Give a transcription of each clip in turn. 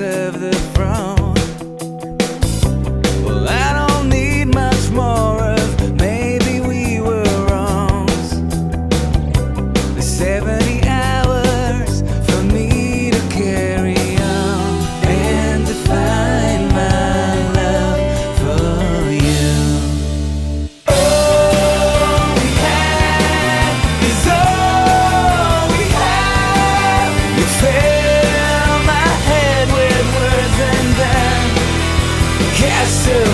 of the soon.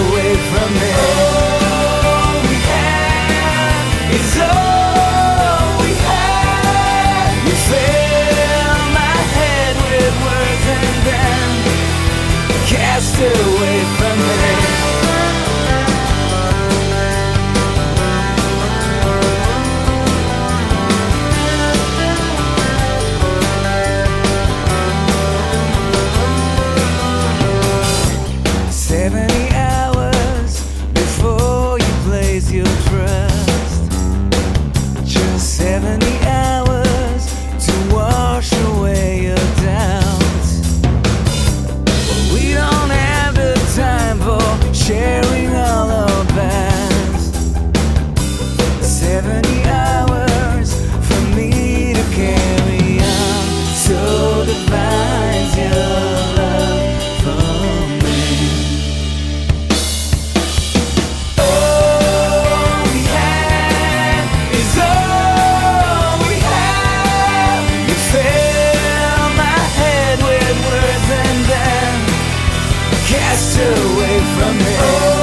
cast away from me.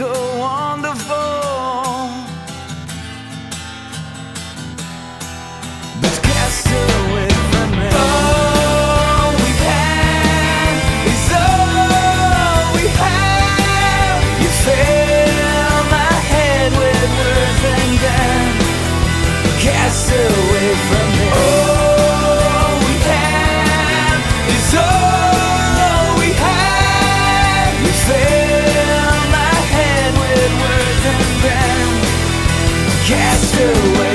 so wonderful. But cast away from me. All we is all we have. You fill my head with words and then cast away from me. All we have is all. castaway